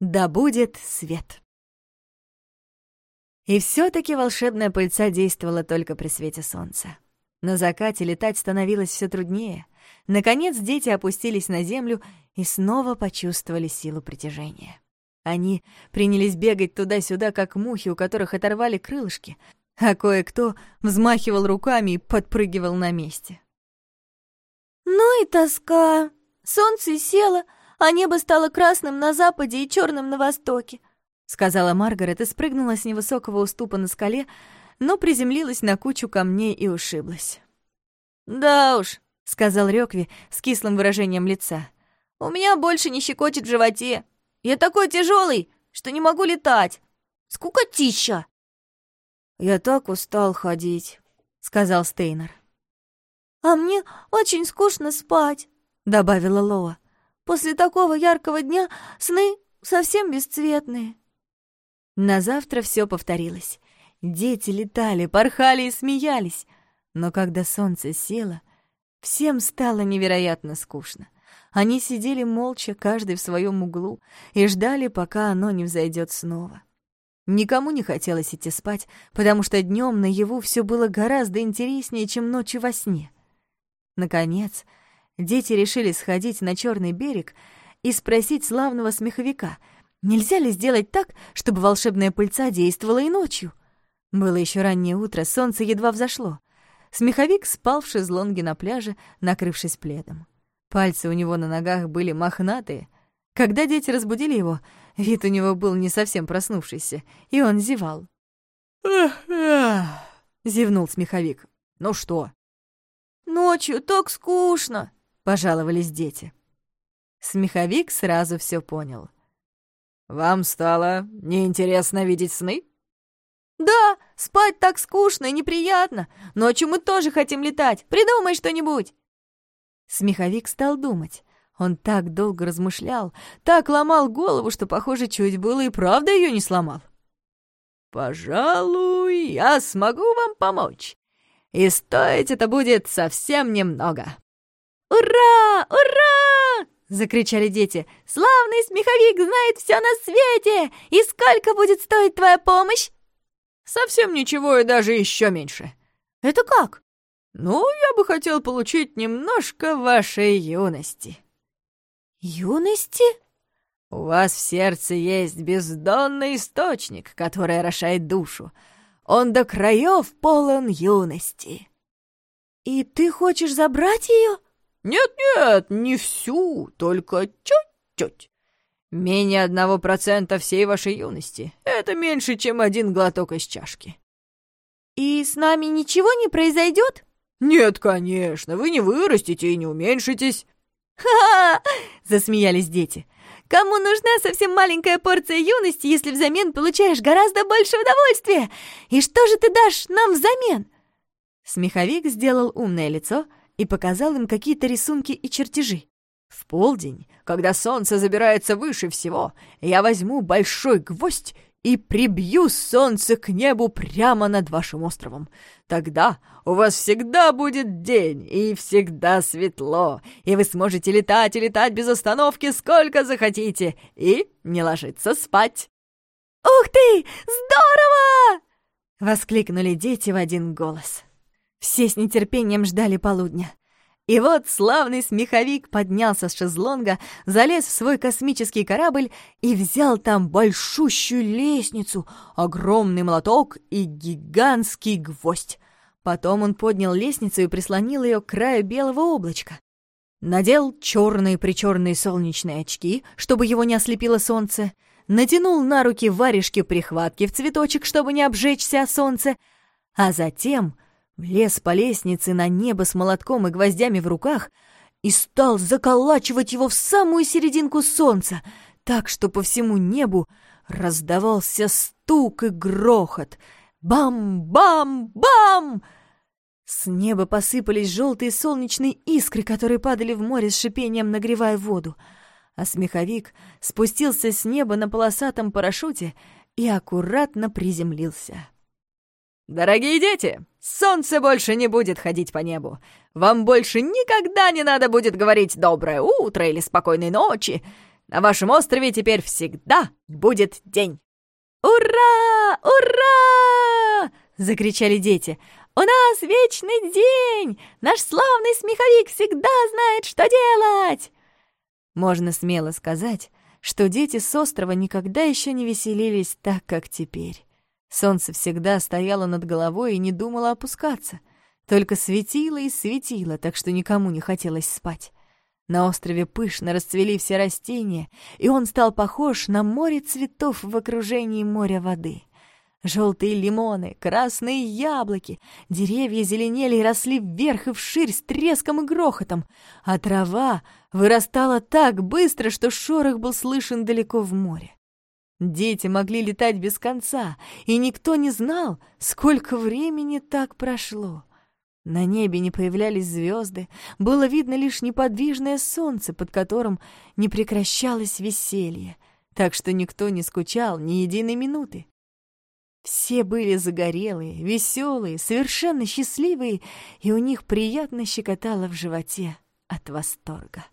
Да будет свет. И все таки волшебная пыльца действовала только при свете солнца. На закате летать становилось все труднее. Наконец дети опустились на землю и снова почувствовали силу притяжения. Они принялись бегать туда-сюда, как мухи, у которых оторвали крылышки, а кое-кто взмахивал руками и подпрыгивал на месте. «Ну и тоска! Солнце село, а небо стало красным на западе и черным на востоке», сказала Маргарет и спрыгнула с невысокого уступа на скале, но приземлилась на кучу камней и ушиблась. «Да уж», — сказал Рёкви с кислым выражением лица, «у меня больше не щекочет в животе. Я такой тяжелый, что не могу летать. Скукотища!» «Я так устал ходить», — сказал Стейнер. «А мне очень скучно спать», — добавила Лоа. «После такого яркого дня сны совсем бесцветные». На завтра все повторилось. Дети летали, порхали и смеялись. Но когда солнце село, всем стало невероятно скучно. Они сидели молча, каждый в своем углу, и ждали, пока оно не взойдет снова. Никому не хотелось идти спать, потому что днем наяву все было гораздо интереснее, чем ночью во сне. Наконец, дети решили сходить на черный берег и спросить славного смеховика, нельзя ли сделать так, чтобы волшебная пыльца действовала и ночью. Было еще раннее утро, солнце едва взошло. Смеховик спал в шезлонге на пляже, накрывшись пледом. Пальцы у него на ногах были мохнатые. Когда дети разбудили его, вид у него был не совсем проснувшийся, и он зевал. зевнул смеховик. «Ну что?» «Ночью так скучно!» — пожаловались дети. Смеховик сразу все понял. «Вам стало неинтересно видеть сны?» «Да, спать так скучно и неприятно. Ночью мы тоже хотим летать. Придумай что-нибудь!» Смеховик стал думать. Он так долго размышлял, так ломал голову, что, похоже, чуть было и правда ее не сломал. «Пожалуй, я смогу вам помочь. И стоить это будет совсем немного». «Ура! Ура!» — закричали дети. «Славный смеховик знает все на свете! И сколько будет стоить твоя помощь?» «Совсем ничего и даже еще меньше». «Это как?» «Ну, я бы хотел получить немножко вашей юности». «Юности?» «У вас в сердце есть бездонный источник, который орошает душу. Он до краев полон юности». «И ты хочешь забрать ее?» «Нет-нет, не всю, только чуть-чуть. Менее одного процента всей вашей юности. Это меньше, чем один глоток из чашки». «И с нами ничего не произойдет?» «Нет, конечно, вы не вырастете и не уменьшитесь». «Ха-ха!» — засмеялись дети. «Кому нужна совсем маленькая порция юности, если взамен получаешь гораздо больше удовольствия? И что же ты дашь нам взамен?» Смеховик сделал умное лицо и показал им какие-то рисунки и чертежи. «В полдень, когда солнце забирается выше всего, я возьму большой гвоздь и прибью солнце к небу прямо над вашим островом. Тогда у вас всегда будет день и всегда светло, и вы сможете летать и летать без остановки сколько захотите и не ложиться спать». «Ух ты! Здорово!» — воскликнули дети в один голос. Все с нетерпением ждали полудня. И вот славный смеховик поднялся с шезлонга, залез в свой космический корабль и взял там большущую лестницу, огромный молоток и гигантский гвоздь. Потом он поднял лестницу и прислонил ее к краю белого облачка. Надел черные-причерные солнечные очки, чтобы его не ослепило солнце, натянул на руки варежки-прихватки в цветочек, чтобы не обжечься о солнце, а затем Влез по лестнице на небо с молотком и гвоздями в руках и стал заколачивать его в самую серединку солнца, так что по всему небу раздавался стук и грохот. Бам-бам-бам! С неба посыпались желтые солнечные искры, которые падали в море с шипением, нагревая воду. А смеховик спустился с неба на полосатом парашюте и аккуратно приземлился. «Дорогие дети, солнце больше не будет ходить по небу. Вам больше никогда не надо будет говорить «доброе утро» или «спокойной ночи». На вашем острове теперь всегда будет день!» «Ура! Ура!» — закричали дети. «У нас вечный день! Наш славный смеховик всегда знает, что делать!» Можно смело сказать, что дети с острова никогда еще не веселились так, как теперь. Солнце всегда стояло над головой и не думало опускаться, только светило и светило, так что никому не хотелось спать. На острове пышно расцвели все растения, и он стал похож на море цветов в окружении моря воды. Желтые лимоны, красные яблоки, деревья зеленели и росли вверх и вширь с треском и грохотом, а трава вырастала так быстро, что шорох был слышен далеко в море. Дети могли летать без конца, и никто не знал, сколько времени так прошло. На небе не появлялись звезды, было видно лишь неподвижное солнце, под которым не прекращалось веселье, так что никто не скучал ни единой минуты. Все были загорелые, веселые, совершенно счастливые, и у них приятно щекотало в животе от восторга.